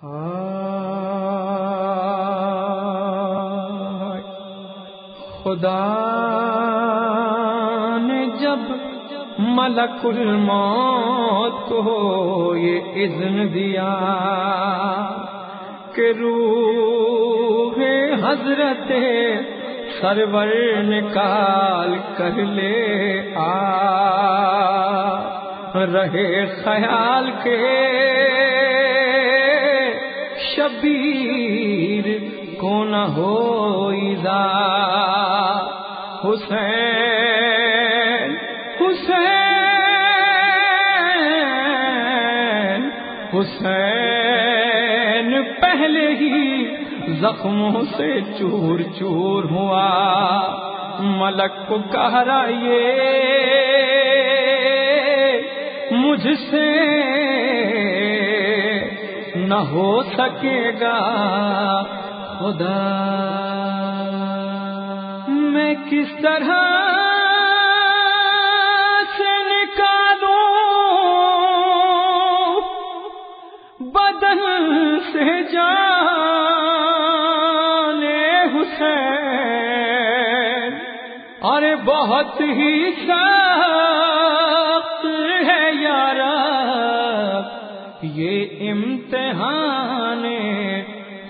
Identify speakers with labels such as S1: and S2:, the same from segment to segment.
S1: خدا نے جب ملک الموت کو یہ اذن دیا کہ روح حضرت سرور نکال کر لے آ۔ رہے خیال کے شبیر کو نہ ہو ایزا حسین حسین حسین پہلے ہی زخموں سے چور چور ہوا، ملک کو کہرائیے مجھ سے نہ ہو سکے گا، خدا۔ میں کس طرح سے نکالوں؟ بدن سے جانے حسین۔ ارے بہت ہی سخت یہ امتحان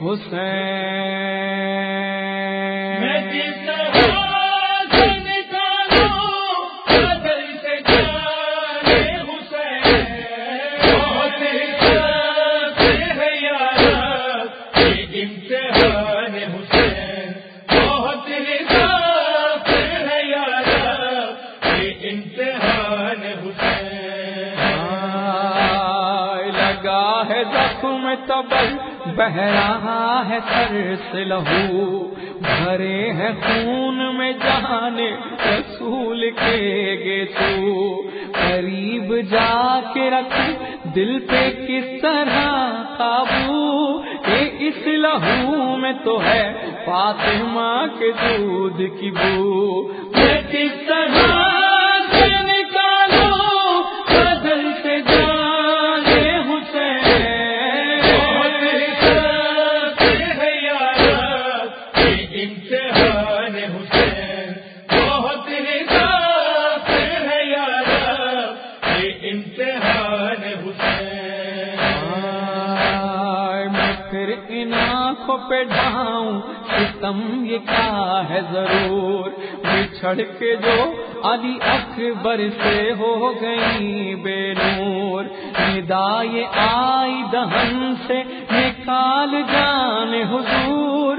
S1: حسین تبل بہ رہا ہے سر سے لہو، بھرے ہیں خون میں جانے رسول کے گے تو قریب جا کے رکھ دل پہ کس طرح قابو، کہ اس لہو میں تو ہے فاطمہ کے دودھ کی بو۔ میں کس طرح
S2: امتحان حسین، بہت حساب ہے یار یہ امتحان حسین۔
S1: میں پھر ان آنکھوں پہ ڈھاؤں، ستم یہ کیا ہے ضرور؟ بچھڑ کے جو علی اکبر سے ہو گئی بے نور ندا آئی دہن سے نکال جان حضور۔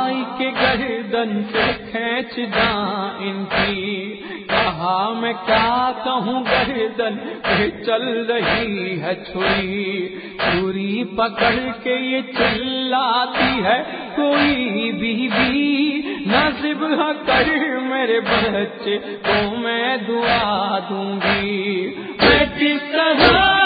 S1: کے گردن سے کھینچ جائیں ان کی۔ کہا میں کیا کہوں گردن پہ چل رہی ہے چھری۔ چھری پکڑ کے یہ چلاتی ہے کوئی بی نصب کر میرے بچے تو میں دعا دوں گی۔ میں کس طرح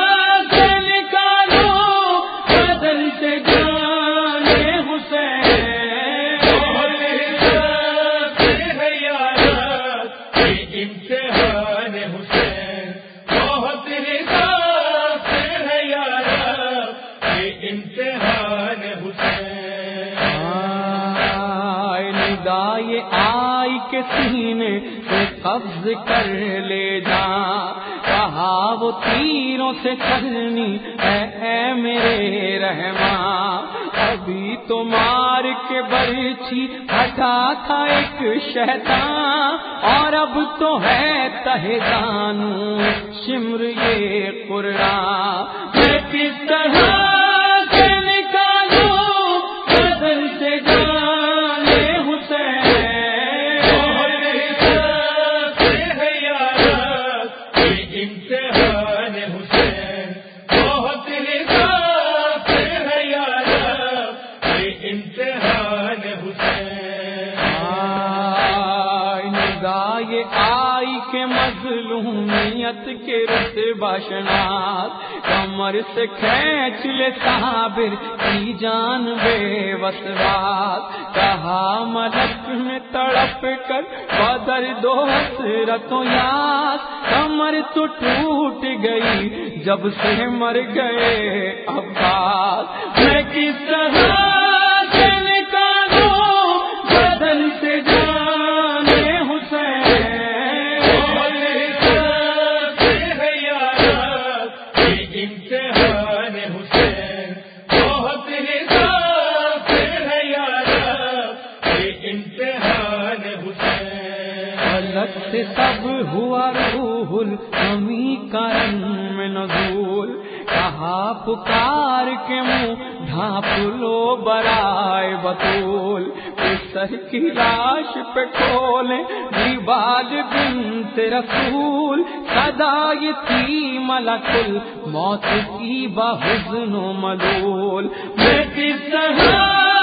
S1: سینے سے قبض کر لے جا۔ کہا وہ تیروں سے کرنی اے میرے رحماں ابھی تو مار کے برچی ہٹا تھا ایک شیطان۔ اور اب تو ہے تہ دانو شمر یہ قرآن۔ میں کس طرح یہ آئی کے مظلومیت کے رس باشنات، کمر سے کھینچ لے صابر کی جان بے وسوات۔ کہا، ملک میں تڑپ کر بدر دو حسرتوں یاد، کمر تو ٹوٹ گئی جب سے مر گئے عباس میں کس طرح سے سب ہوا روح امی کرن میں نزول۔ کہا پکار کے منہ، ڈھانپ لو برائے بطول۔ سر کی لاش پہ کھولے دیوال بنت رسول۔ سدا یہ تھی ملکل موت کی بحزن و ملول۔ میں کس طرح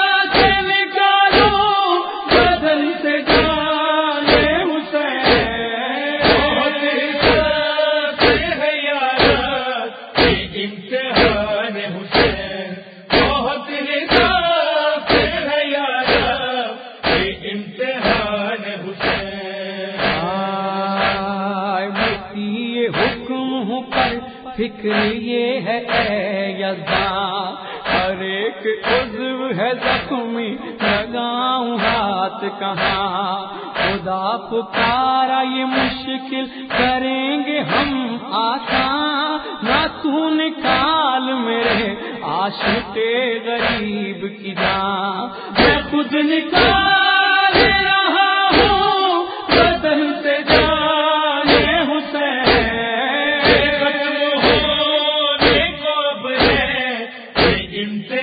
S1: فکر یہ ہے اے یزاں ہر ایک عضو ہے زخمی، لگاؤں ہاتھ کہاں؟ خدا پکارا یہ مشکل کریں گے ہم آسان نہ تو نکال میرے عاشق غریب کی جان۔ میں خود نکال ان سے